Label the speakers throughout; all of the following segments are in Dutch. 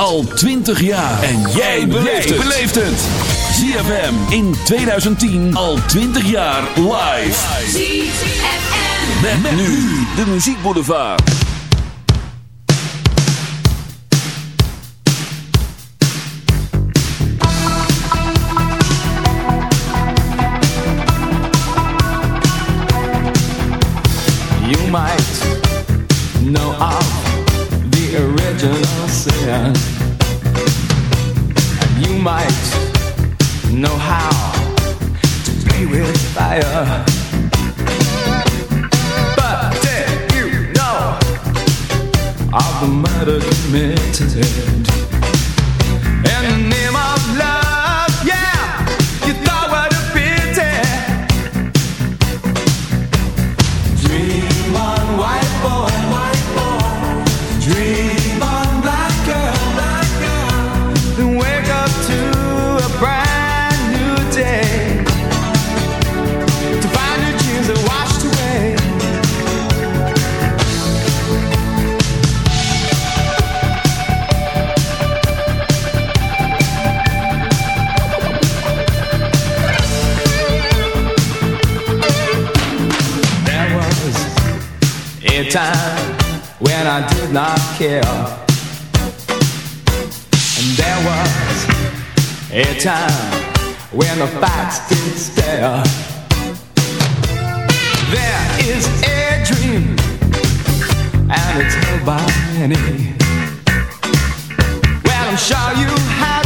Speaker 1: Al 20 jaar. En jij beleeft het. ZFM in 2010 al 20 jaar live.
Speaker 2: ZFM.
Speaker 1: Met, met nu de muziekboulevard.
Speaker 3: You might know of the original sin. Fire. But did you know of the murder committed not care. And there was a time when the facts did stare. There is a dream, and it's held by many. Well, I'm sure you have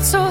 Speaker 4: It's so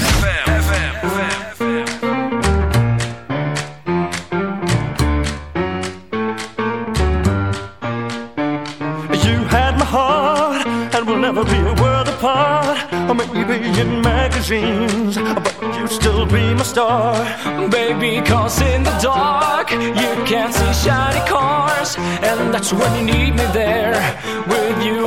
Speaker 5: That's when you need me there with you.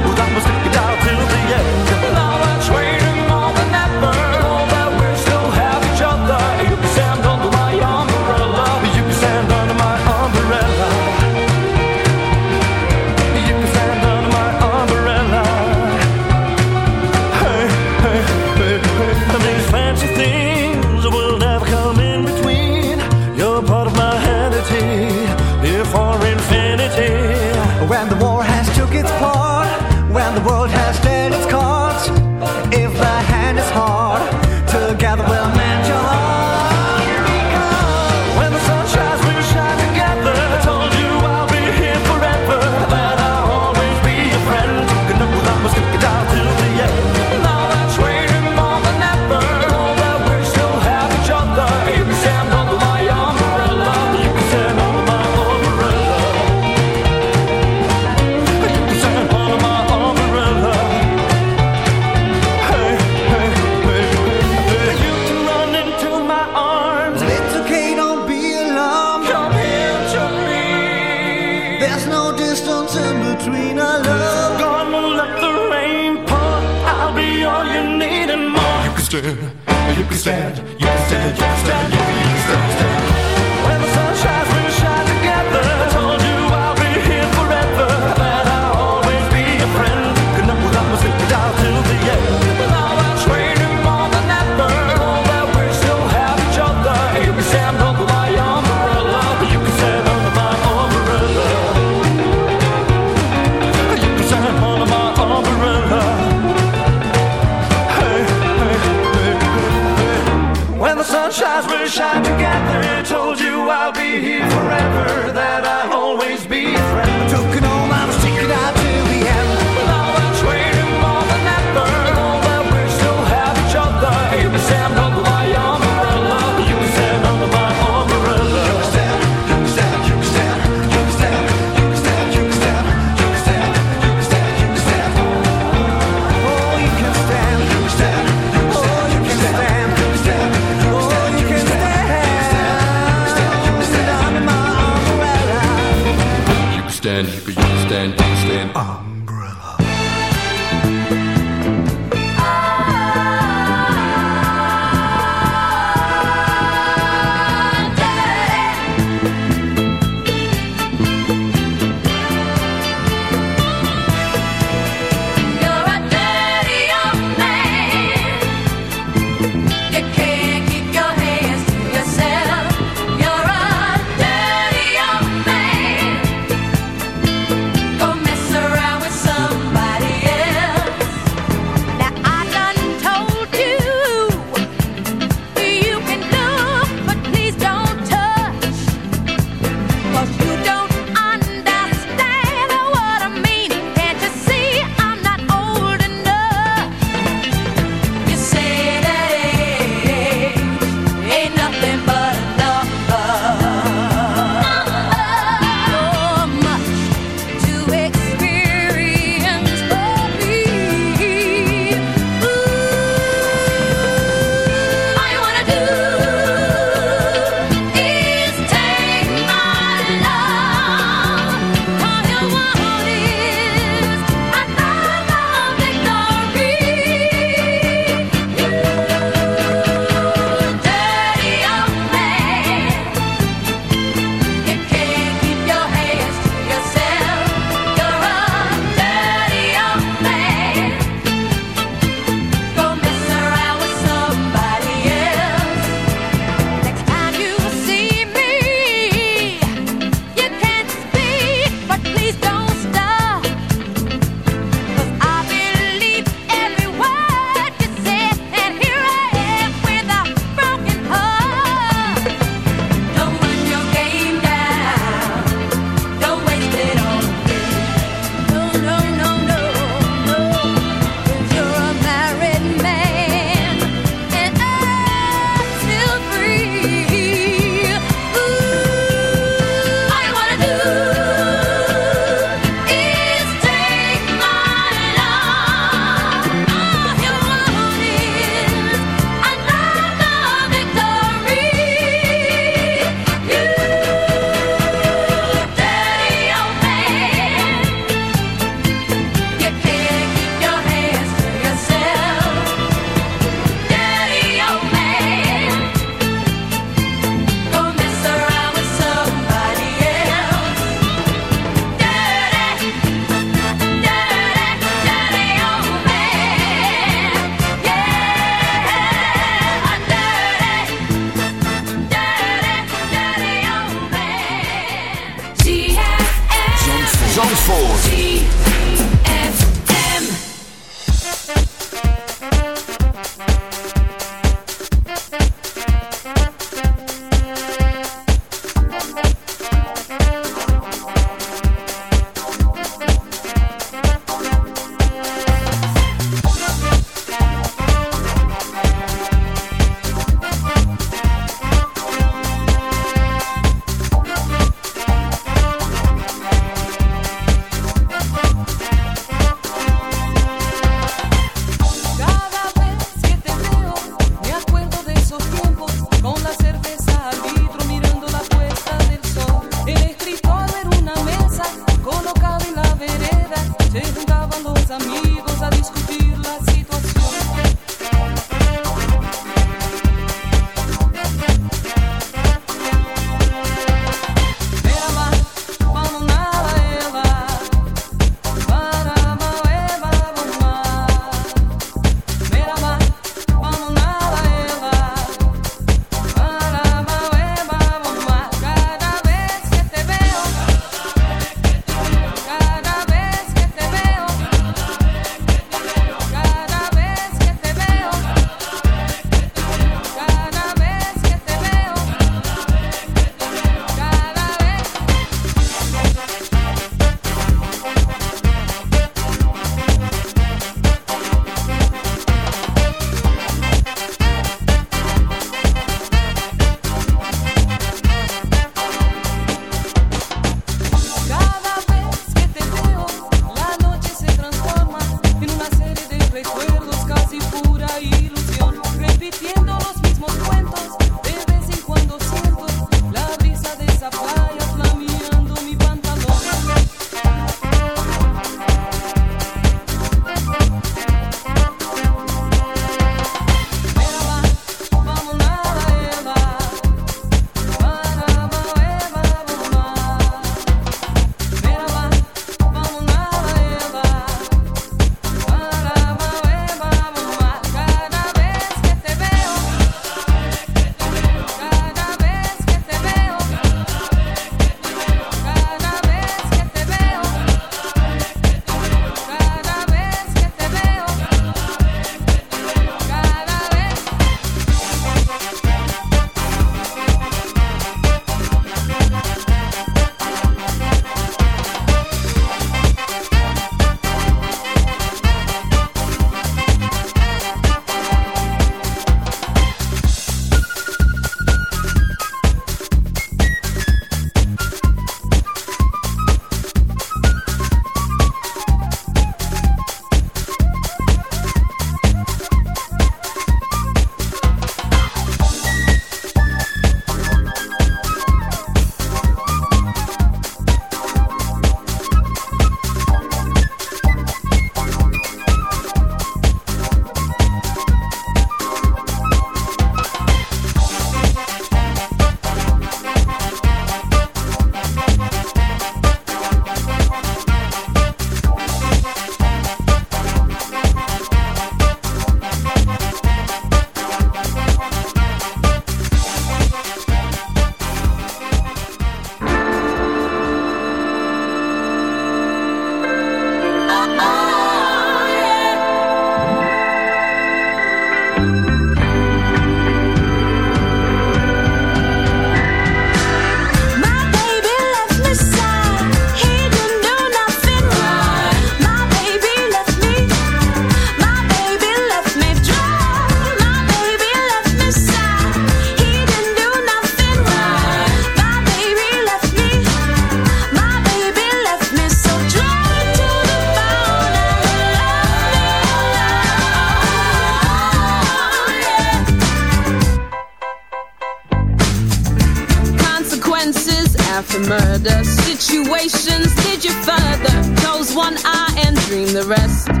Speaker 4: rest.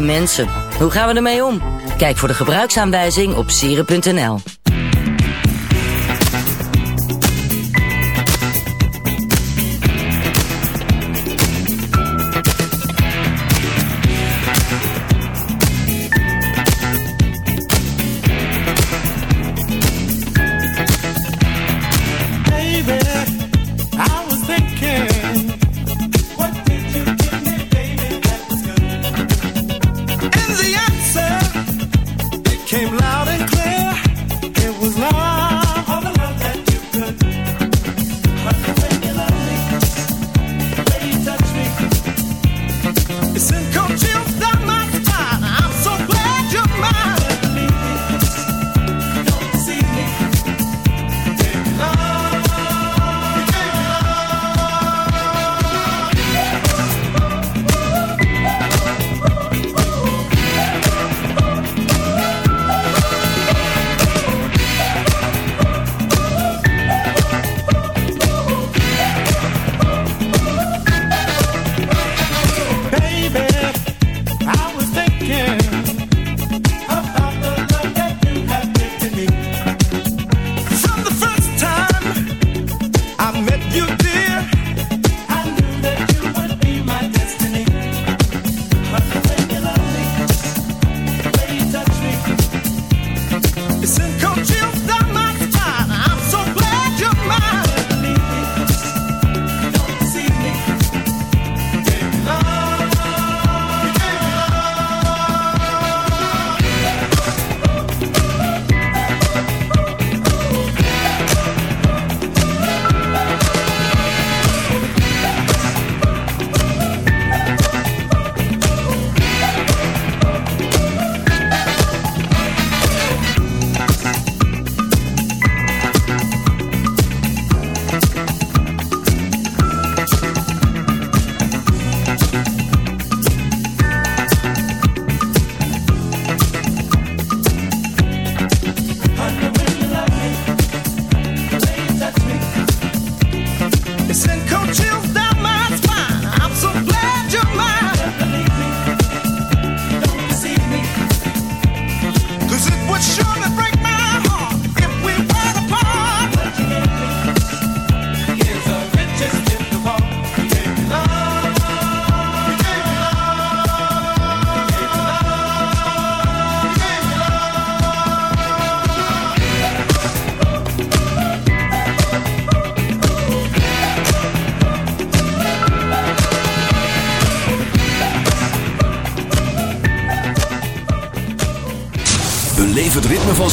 Speaker 6: mensen. Hoe gaan we ermee om? Kijk voor de gebruiksaanwijzing op sieren.nl.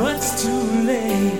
Speaker 5: much too late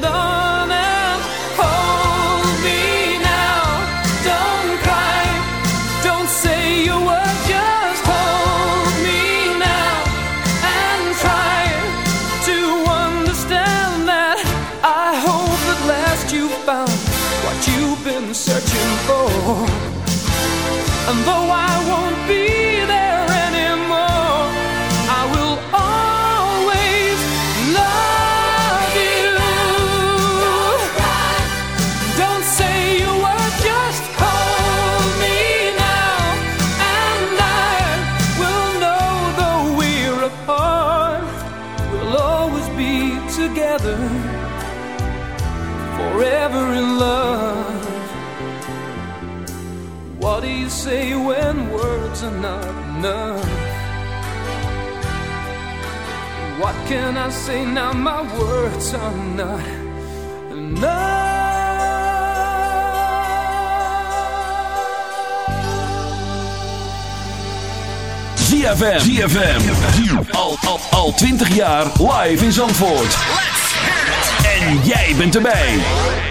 Speaker 7: can I say now? My words are not
Speaker 1: ZFM. ZFM. Al, al, al 20 jaar live in Zandvoort. En jij bent erbij.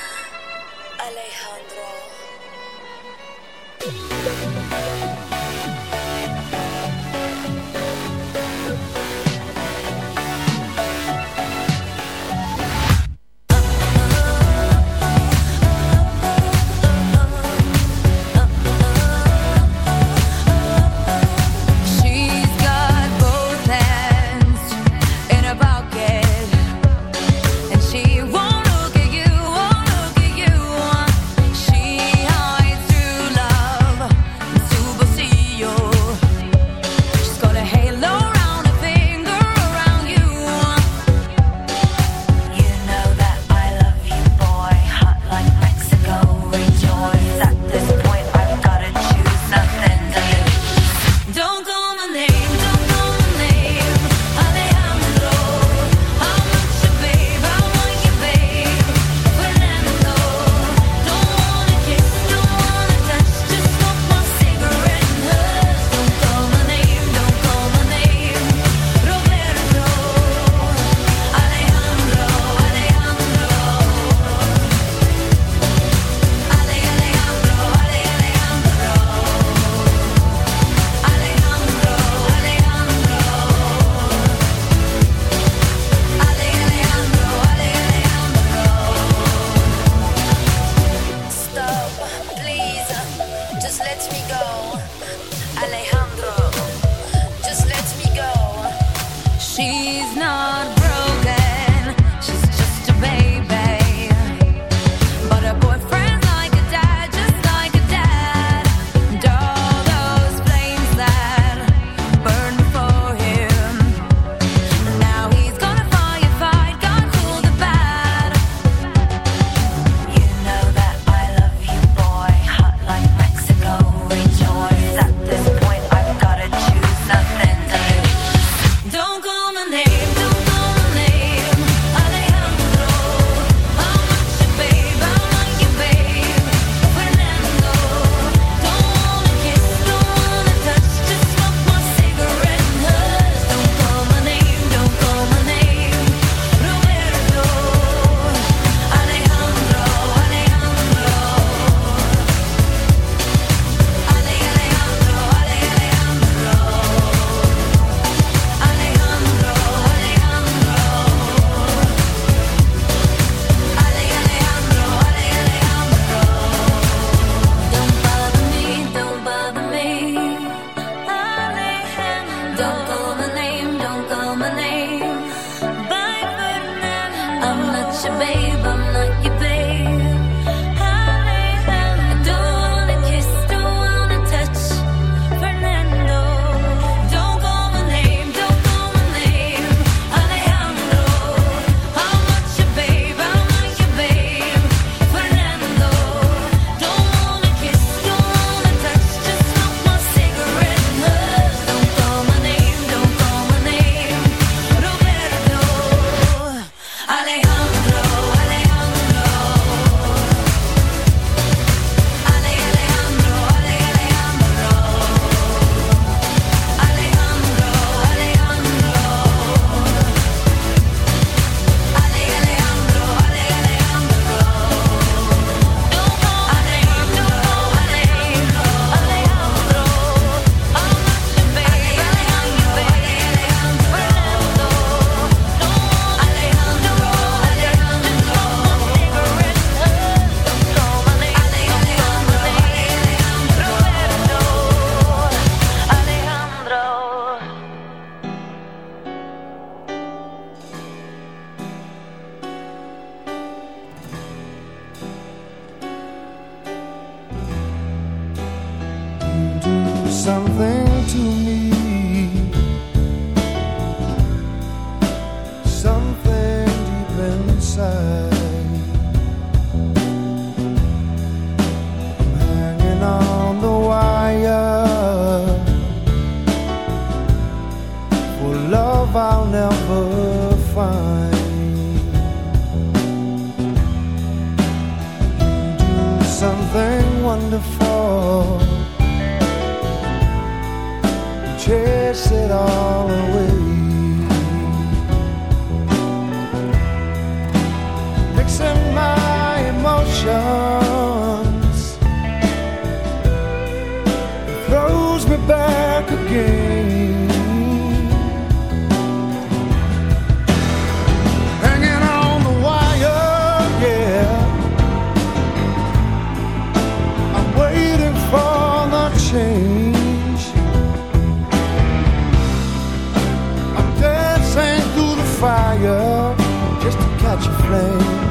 Speaker 8: To catch a flame.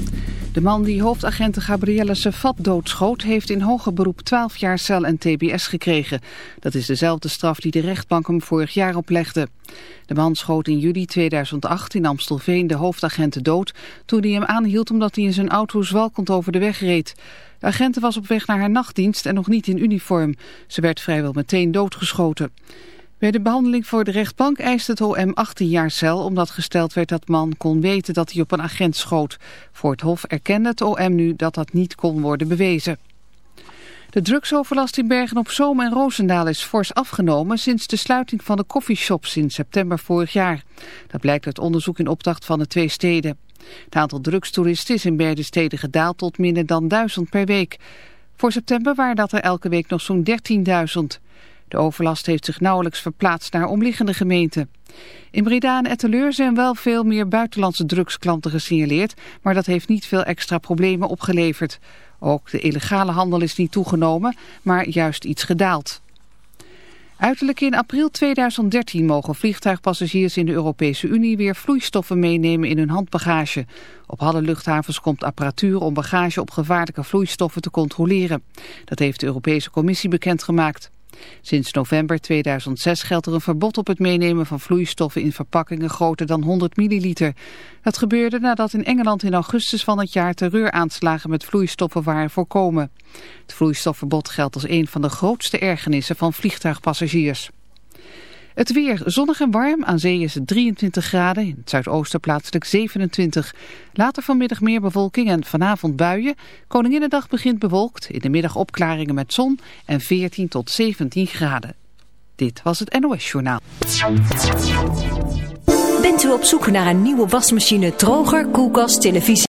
Speaker 9: De man die hoofdagenten Gabrielle Sefat doodschoot... heeft in hoger beroep 12 jaar cel en tbs gekregen. Dat is dezelfde straf die de rechtbank hem vorig jaar oplegde. De man schoot in juli 2008 in Amstelveen de hoofdagenten dood... toen hij hem aanhield omdat hij in zijn auto zwalkend over de weg reed. De agenten was op weg naar haar nachtdienst en nog niet in uniform. Ze werd vrijwel meteen doodgeschoten. Bij de behandeling voor de rechtbank eiste het OM 18 jaar cel... omdat gesteld werd dat man kon weten dat hij op een agent schoot. Voor het Hof erkende het OM nu dat dat niet kon worden bewezen. De drugsoverlast in Bergen-op-Zoom en Roosendaal is fors afgenomen... sinds de sluiting van de coffeeshops in september vorig jaar. Dat blijkt uit onderzoek in opdracht van de twee steden. Het aantal drugstoeristen is in beide steden gedaald tot minder dan 1000 per week. Voor september waren dat er elke week nog zo'n 13.000. De overlast heeft zich nauwelijks verplaatst naar omliggende gemeenten. In Breda en Etteleur zijn wel veel meer buitenlandse drugsklanten gesignaleerd, maar dat heeft niet veel extra problemen opgeleverd. Ook de illegale handel is niet toegenomen, maar juist iets gedaald. Uiterlijk in april 2013 mogen vliegtuigpassagiers in de Europese Unie weer vloeistoffen meenemen in hun handbagage. Op alle luchthavens komt apparatuur om bagage op gevaarlijke vloeistoffen te controleren. Dat heeft de Europese Commissie bekendgemaakt. Sinds november 2006 geldt er een verbod op het meenemen van vloeistoffen in verpakkingen groter dan 100 milliliter. Dat gebeurde nadat in Engeland in augustus van het jaar terreuraanslagen met vloeistoffen waren voorkomen. Het vloeistofverbod geldt als een van de grootste ergernissen van vliegtuigpassagiers. Het weer zonnig en warm. Aan zee is het 23 graden. In het zuidoosten plaatselijk 27. Later vanmiddag meer bewolking en vanavond buien. Koninginnedag begint bewolkt. In de middag opklaringen met zon en 14 tot 17 graden. Dit was het NOS Journaal.
Speaker 10: Bent u op zoek naar een nieuwe wasmachine, droger, koelkast, televisie?